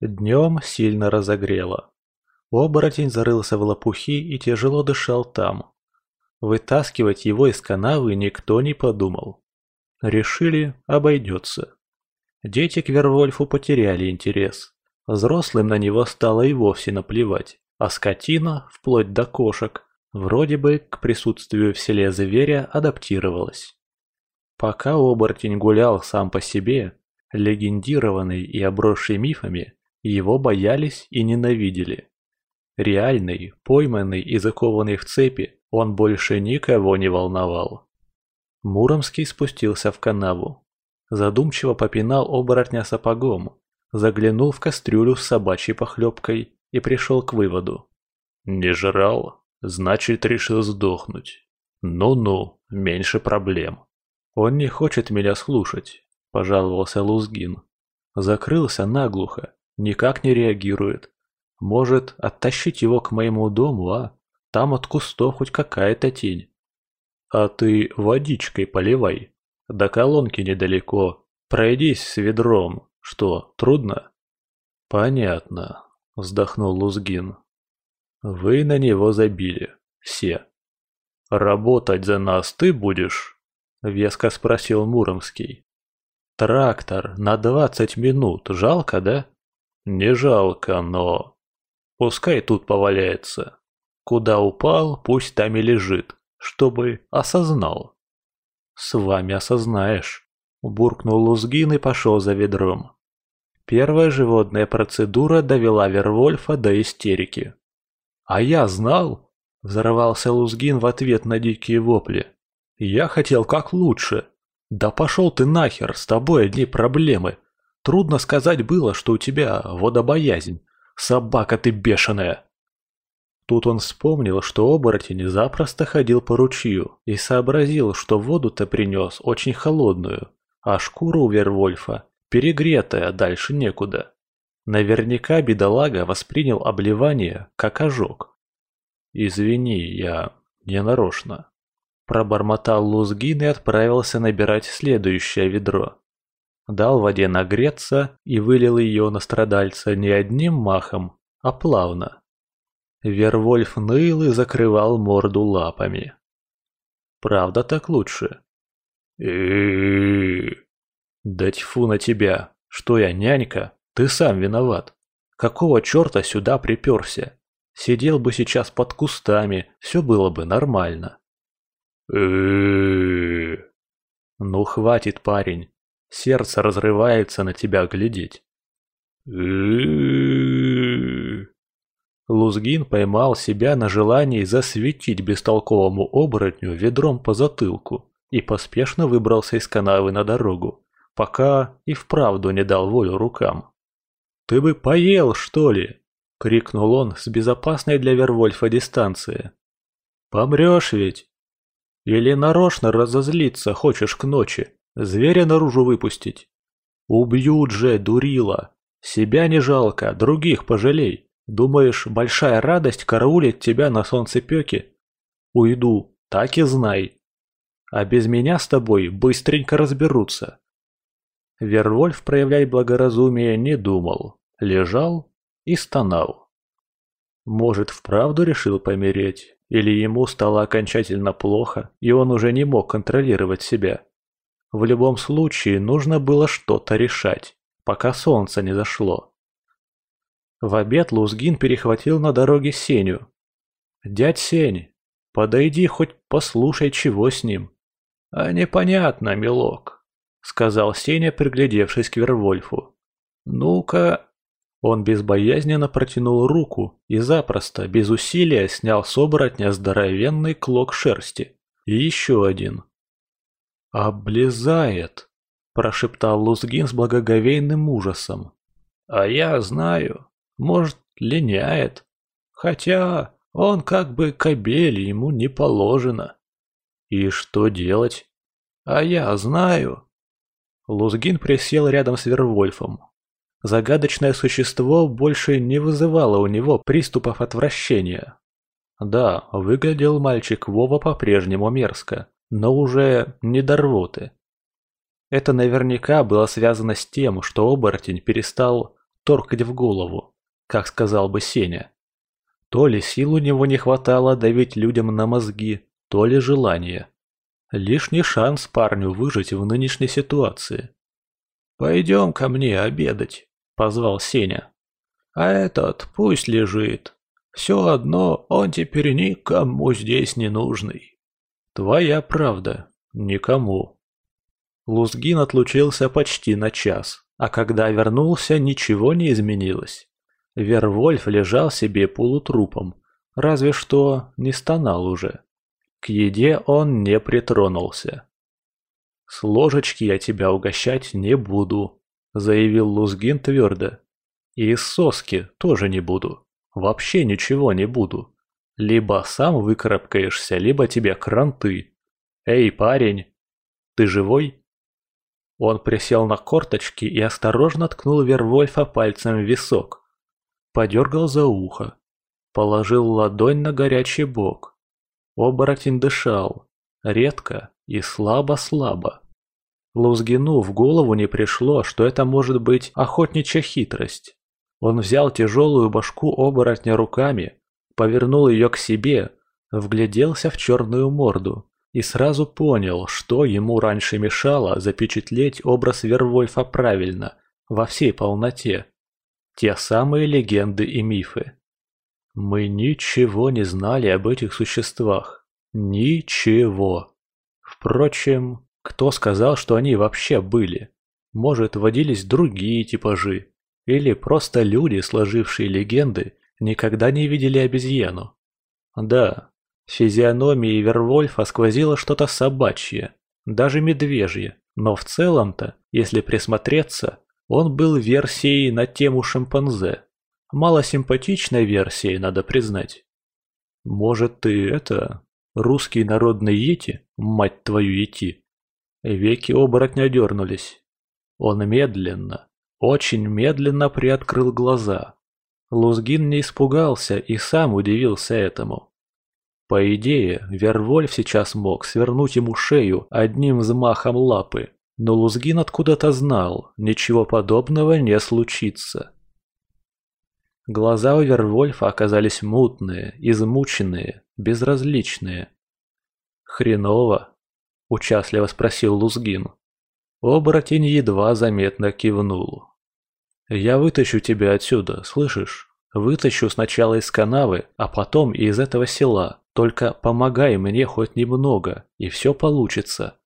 Днем сильно разогрело. Оборотень зарылся в лопухи и тяжело дышал там. Вытаскивать его из канавы никто не подумал. Решили, обойдется. Дети к Вервольфу потеряли интерес. Взрослым на него стало и вовсе наплевать, а скотина, вплоть до кошек, вроде бы к присутствию в селе зверя адаптировалась. Пока оборотень гулял сам по себе, легендированный и обросший мифами, его боялись и ненавидели. Реальный, пойманный и закованный в цепи, он больше никого не волновал. Муромский спустился в канаву. Задумчиво попинал оборотня сапогом, заглянул в кастрюлю с собачьей похлебкой и пришел к выводу. «Не жрал? Значит, решил сдохнуть. Ну-ну, меньше проблем». «Он не хочет меня слушать», – пожаловался Лузгин. Закрылся наглухо, никак не реагирует. Может, оттащить его к моему дому, а? Там от кустов хоть какая-то тень. А ты водичкой поливай. До колонки недалеко. Пройдись с ведром. Что, трудно? Понятно, вздохнул Лузгин. Вы на него забили. Все. Работать за нас ты будешь? Веско спросил Муромский. Трактор на двадцать минут. Жалко, да? Не жалко, но... Пускай тут поваляется. Куда упал, пусть там и лежит, чтобы осознал. С вами осознаешь. Буркнул Лузгин и пошел за ведром. Первая животная процедура довела Вервольфа до истерики. «А я знал!» – взорвался Лузгин в ответ на дикие вопли. «Я хотел как лучше. Да пошел ты нахер, с тобой одни проблемы. Трудно сказать было, что у тебя водобоязнь. Собака ты бешеная!» Тут он вспомнил, что оборотень запросто ходил по ручью и сообразил, что воду-то принес очень холодную, а шкура у Вервольфа перегретая, дальше некуда. Наверняка бедолага воспринял обливание как ожог. «Извини, я не нарочно», – пробормотал Лузгин и отправился набирать следующее ведро. Дал воде нагреться и вылил ее на страдальца не одним махом, а плавно. Вервольф ныл и закрывал морду лапами. Правда так лучше? и Да тьфу на тебя! Что я, нянька? Ты сам виноват. Какого черта сюда приперся? Сидел бы сейчас под кустами, все было бы нормально. Ну хватит, парень. Сердце разрывается на тебя глядеть. Лузгин поймал себя на желании засветить бестолковому оборотню ведром по затылку и поспешно выбрался из канавы на дорогу, пока и вправду не дал волю рукам. «Ты бы поел, что ли?» — крикнул он с безопасной для Вервольфа дистанции. «Помрешь ведь? Или нарочно разозлиться хочешь к ночи, зверя наружу выпустить? Убьют же, дурила! Себя не жалко, других пожалей!» Думаешь, большая радость караулит тебя на солнцепёке? Уйду, так и знай. А без меня с тобой быстренько разберутся. Вервольф проявлять благоразумие не думал, лежал и стонал. Может, вправду решил помереть, или ему стало окончательно плохо, и он уже не мог контролировать себя. В любом случае, нужно было что-то решать, пока солнце не зашло. В обед Лузгин перехватил на дороге Сеню. «Дядь Сень, подойди хоть послушай, чего с ним». «А непонятно, милок», — сказал Сеня, приглядевшись к Вервольфу. «Ну-ка...» Он безбоязненно протянул руку и запросто, без усилия, снял с оборотня здоровенный клок шерсти. И еще один. «Облезает», – прошептал Лузгин с благоговейным ужасом. «А я знаю. Может, линяет. Хотя он как бы кобель, ему не положено. И что делать? А я знаю. Лузгин присел рядом с Вервольфом. Загадочное существо больше не вызывало у него приступов отвращения. Да, выглядел мальчик Вова по-прежнему мерзко, но уже не до рвоты. Это наверняка было связано с тем, что оборотень перестал торкать в голову, как сказал бы Сеня. То ли сил у него не хватало давить людям на мозги, то ли желание. Лишний шанс парню выжить в нынешней ситуации. «Пойдем ко мне обедать», — позвал Сеня. «А этот пусть лежит. Все одно он теперь никому здесь не нужный». «Твоя правда. Никому». Лузгин отлучился почти на час, а когда вернулся, ничего не изменилось. Вервольф лежал себе полутрупом, разве что не стонал уже. К еде он не притронулся. «С ложечки я тебя угощать не буду», — заявил Лузгин твердо. «И из соски тоже не буду. Вообще ничего не буду. Либо сам выкарабкаешься, либо тебе кранты. Эй, парень, ты живой?» Он присел на корточки и осторожно ткнул Вервольфа пальцем в висок. Подергал за ухо. Положил ладонь на горячий бок. Оборотень дышал. Редко и слабо-слабо. Лузгину в голову не пришло, что это может быть охотничья хитрость. Он взял тяжелую башку оборотня руками, повернул ее к себе, вгляделся в черную морду и сразу понял, что ему раньше мешало запечатлеть образ Вервольфа правильно, во всей полноте. Те самые легенды и мифы. Мы ничего не знали об этих существах. Ничего. Впрочем, кто сказал, что они вообще были? Может, водились другие типажи? Или просто люди, сложившие легенды, никогда не видели обезьяну? Да, в физиономии Вервольфа сквозило что-то собачье, даже медвежье, но в целом-то, если присмотреться, он был версией на тему шимпанзе. Малосимпатичной версией, надо признать. Может, ты это... Русский народный йети? Мать твою йети. Веки оборотня дернулись. Он медленно, очень медленно приоткрыл глаза. Лузгин не испугался и сам удивился этому. По идее, Вервольф сейчас мог свернуть ему шею одним взмахом лапы, но Лузгин откуда-то знал, ничего подобного не случится. Глаза у Вервольфа оказались мутные, измученные, безразличные. «Хреново?» – участливо спросил Лузгин. Оборотень едва заметно кивнул. «Я вытащу тебя отсюда, слышишь? Вытащу сначала из канавы, а потом и из этого села. Только помогай мне хоть немного, и все получится.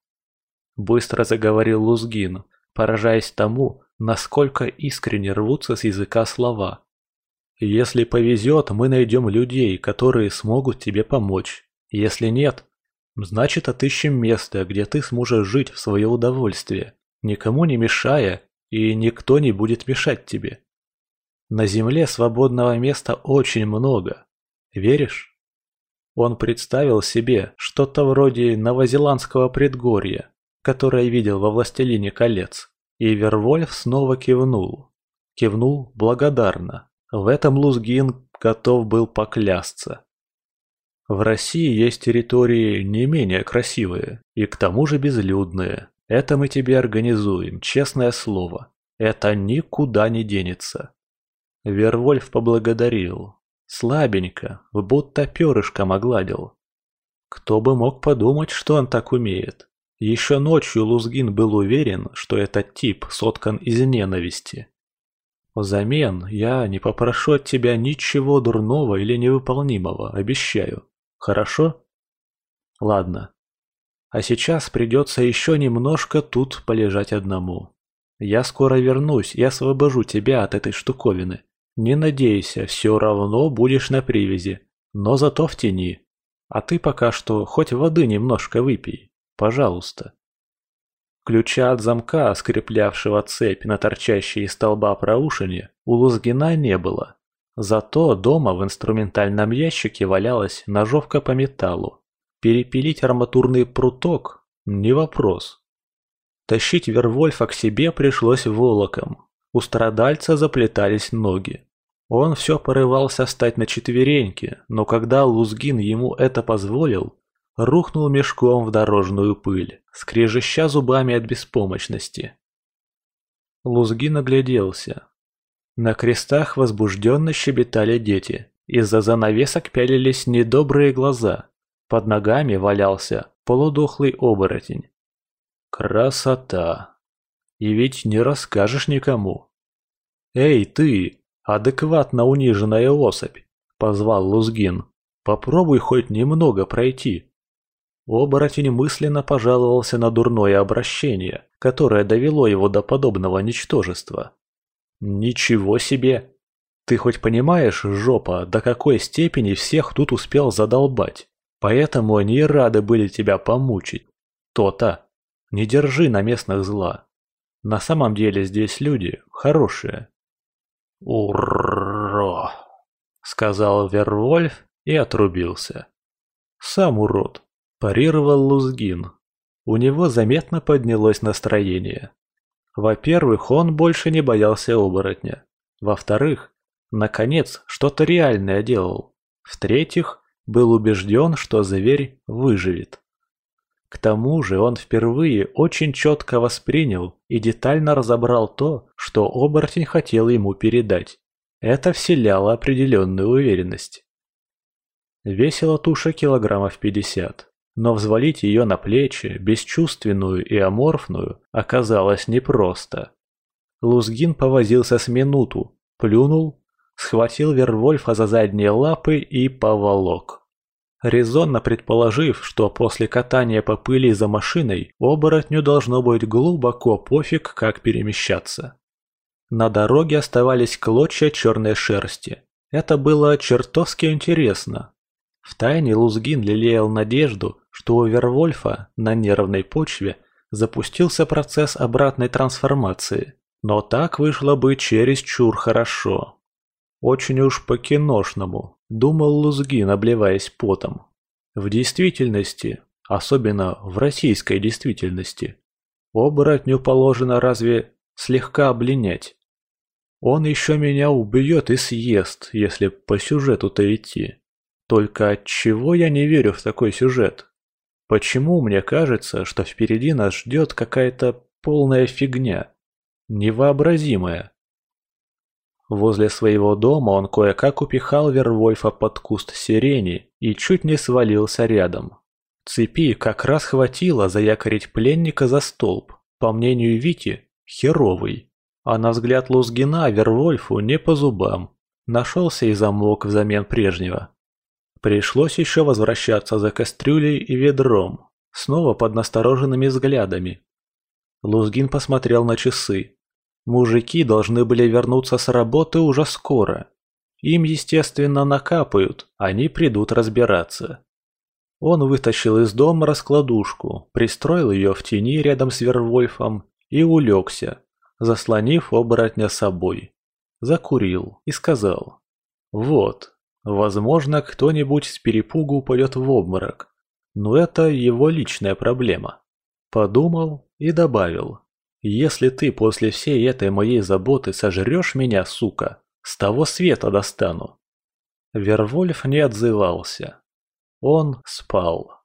Быстро заговорил Лузгин, поражаясь тому, насколько искренне рвутся с языка слова. Если повезет, мы найдем людей, которые смогут тебе помочь. Если нет, значит отыщем место, где ты сможешь жить в свое удовольствие, никому не мешая, и никто не будет мешать тебе. На земле свободного места очень много. Веришь? Он представил себе что-то вроде новозеландского предгорья, которое видел во «Властелине колец», и Вервольф снова кивнул. Кивнул благодарно. В этом Лузгин готов был поклясться. В России есть территории не менее красивые и к тому же безлюдные. Это мы тебе организуем, честное слово. Это никуда не денется. Вервольф поблагодарил, Слабенько, будто перышком огладил. Кто бы мог подумать, что он так умеет. Еще ночью Лузгин был уверен, что этот тип соткан из ненависти. Взамен я не попрошу от тебя ничего дурного или невыполнимого, обещаю. Хорошо? Ладно. А сейчас придется еще немножко тут полежать одному. Я скоро вернусь и освобожу тебя от этой штуковины. Не надейся, все равно будешь на привязи, но зато в тени. А ты пока что хоть воды немножко выпей, пожалуйста. Ключа от замка, скреплявшего цепь на торчащей из столба проушине, у Лузгина не было. Зато дома в инструментальном ящике валялась ножовка по металлу. Перепилить арматурный пруток – не вопрос. Тащить Вервольфа к себе пришлось волоком. У страдальца заплетались ноги. Он все порывался встать на четвереньки, но когда Лузгин ему это позволил, рухнул мешком в дорожную пыль, скрежеща зубами от беспомощности. Лузгин огляделся. На крестах возбужденно щебетали дети. Из-за занавесок пялились недобрые глаза. Под ногами валялся полудохлый оборотень. Красота! И ведь не расскажешь никому. «Эй, ты, адекватно униженная особь!» – позвал Лузгин. «Попробуй хоть немного пройти». Оборотень мысленно пожаловался на дурное обращение, которое довело его до подобного ничтожества. «Ничего себе! Ты хоть понимаешь, жопа, до какой степени всех тут успел задолбать? Поэтому они и рады были тебя помучить. То-то. Не держи на местных зла. На самом деле здесь люди хорошие». «Ура!» — сказал Вервольф и отрубился. «Сам урод!» – парировал Лузгин. У него заметно поднялось настроение. Во-первых, он больше не боялся оборотня. Во-вторых, наконец, что-то реальное делал. В-третьих, был убежден, что зверь выживет. К тому же он впервые очень четко воспринял и детально разобрал то, что оборотень хотел ему передать. Это вселяло определенную уверенность. Весила туша килограммов пятьдесят но взвалить ее на плечи, бесчувственную и аморфную, оказалось непросто. Лузгин повозился с минуту, плюнул, схватил Вервольфа за задние лапы и поволок. Резонно предположив, что после катания по пыли за машиной оборотню должно быть глубоко пофиг, как перемещаться. На дороге оставались клочья черной шерсти. Это было чертовски интересно. Втайне Лузгин лелеял надежду, что у Вервольфа на нервной почве запустился процесс обратной трансформации, но так вышло бы чересчур хорошо. Очень уж по-киношному, думал Лузгин, обливаясь потом. В действительности, особенно в российской действительности, оборотню положено разве слегка облинять. Он еще меня убьет и съест, если по сюжету-то идти. Только от чего я не верю в такой сюжет? Почему мне кажется, что впереди нас ждет какая-то полная фигня? Невообразимая. Возле своего дома он кое-как упихал Вервольфа под куст сирени и чуть не свалился рядом. Цепи как раз хватило заякорить пленника за столб. По мнению Вити, херовый. А на взгляд Лузгина Вервольфу не по зубам. Нашелся и замок взамен прежнего. Пришлось еще возвращаться за кастрюлей и ведром, снова под настороженными взглядами. Лузгин посмотрел на часы. Мужики должны были вернуться с работы уже скоро. Им, естественно, накапают, они придут разбираться. Он вытащил из дома раскладушку, пристроил ее в тени рядом с Вервольфом и улегся, заслонив оборотня собой. Закурил и сказал. «Вот, Возможно, кто-нибудь с перепугу упадет в обморок, но это его личная проблема. Подумал и добавил. Если ты после всей этой моей заботы сожрешь меня, сука, с того света достану. Вервольф не отзывался. Он спал.